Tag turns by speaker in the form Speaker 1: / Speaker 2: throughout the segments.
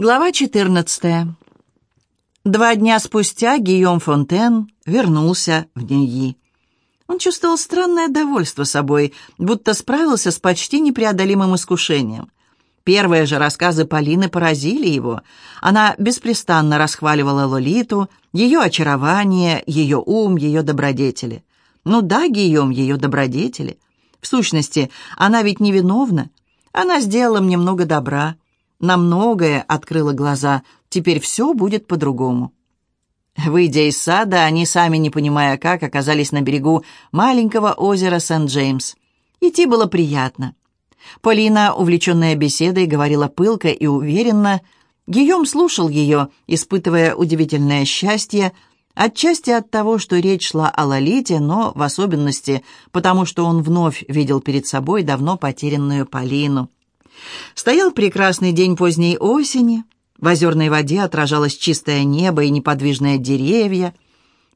Speaker 1: Глава 14. Два дня спустя Гийом Фонтен вернулся в Ньи. Он чувствовал странное довольство собой, будто справился с почти непреодолимым искушением. Первые же рассказы Полины поразили его. Она беспрестанно расхваливала Лолиту, ее очарование, ее ум, ее добродетели. Ну да, Гийом, ее добродетели. В сущности, она ведь невиновна. Она сделала мне много добра на многое открыла глаза. Теперь все будет по-другому. Выйдя из сада, они, сами не понимая как, оказались на берегу маленького озера Сент-Джеймс. Идти было приятно. Полина, увлеченная беседой, говорила пылко и уверенно. Гийом слушал ее, испытывая удивительное счастье, отчасти от того, что речь шла о Лолите, но в особенности потому, что он вновь видел перед собой давно потерянную Полину. Стоял прекрасный день поздней осени. В озерной воде отражалось чистое небо и неподвижные деревья.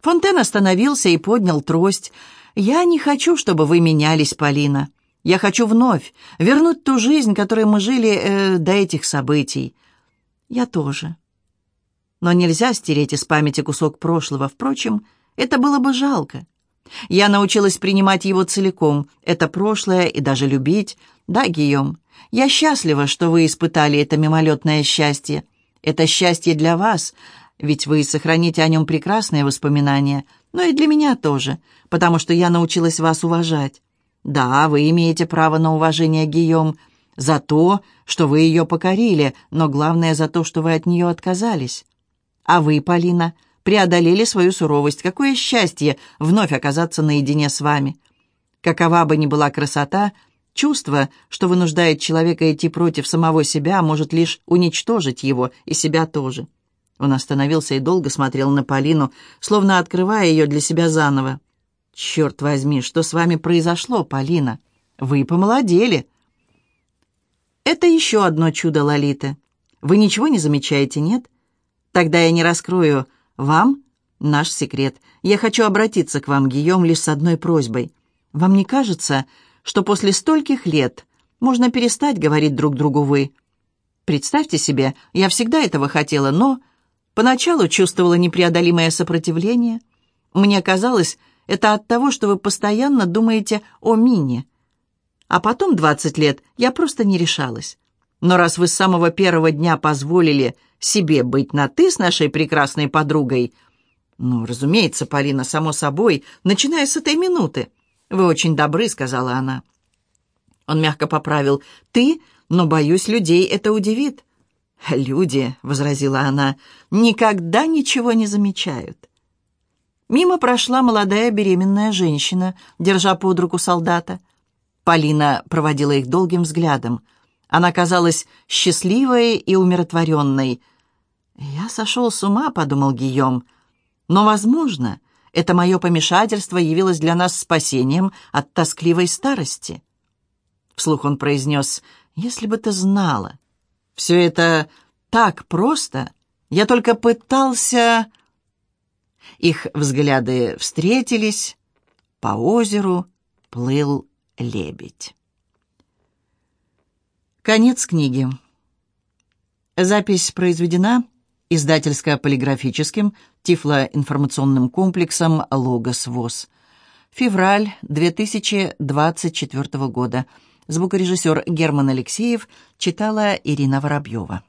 Speaker 1: Фонтен остановился и поднял трость. «Я не хочу, чтобы вы менялись, Полина. Я хочу вновь вернуть ту жизнь, которой мы жили э, до этих событий». «Я тоже». Но нельзя стереть из памяти кусок прошлого. Впрочем, это было бы жалко. Я научилась принимать его целиком, это прошлое и даже любить. Да, Гийом, я счастлива, что вы испытали это мимолетное счастье. Это счастье для вас, ведь вы сохраните о нем прекрасные воспоминания, но и для меня тоже, потому что я научилась вас уважать. Да, вы имеете право на уважение, Гийом, за то, что вы ее покорили, но главное за то, что вы от нее отказались. А вы, Полина, преодолели свою суровость. Какое счастье вновь оказаться наедине с вами. Какова бы ни была красота, Чувство, что вынуждает человека идти против самого себя, может лишь уничтожить его и себя тоже. Он остановился и долго смотрел на Полину, словно открывая ее для себя заново. «Черт возьми, что с вами произошло, Полина? Вы помолодели!» «Это еще одно чудо Лолиты. Вы ничего не замечаете, нет? Тогда я не раскрою вам наш секрет. Я хочу обратиться к вам, Гийом, лишь с одной просьбой. Вам не кажется, что после стольких лет можно перестать говорить друг другу «вы». Представьте себе, я всегда этого хотела, но поначалу чувствовала непреодолимое сопротивление. Мне казалось, это от того, что вы постоянно думаете о Мине. А потом 20 лет я просто не решалась. Но раз вы с самого первого дня позволили себе быть на «ты» с нашей прекрасной подругой, ну, разумеется, Полина, само собой, начиная с этой минуты, «Вы очень добры», — сказала она. Он мягко поправил. «Ты? Но, боюсь, людей это удивит». «Люди», — возразила она, — «никогда ничего не замечают». Мимо прошла молодая беременная женщина, держа под руку солдата. Полина проводила их долгим взглядом. Она казалась счастливой и умиротворенной. «Я сошел с ума», — подумал Гийом. «Но, возможно, это мое помешательство явилось для нас спасением от тоскливой старости. Вслух он произнес, «Если бы ты знала, все это так просто, я только пытался...» Их взгляды встретились, по озеру плыл лебедь. Конец книги. Запись произведена издательско-полиграфическим тифлоинформационным комплексом «Логос ВОЗ». Февраль 2024 года. Звукорежиссер Герман Алексеев читала Ирина Воробьева.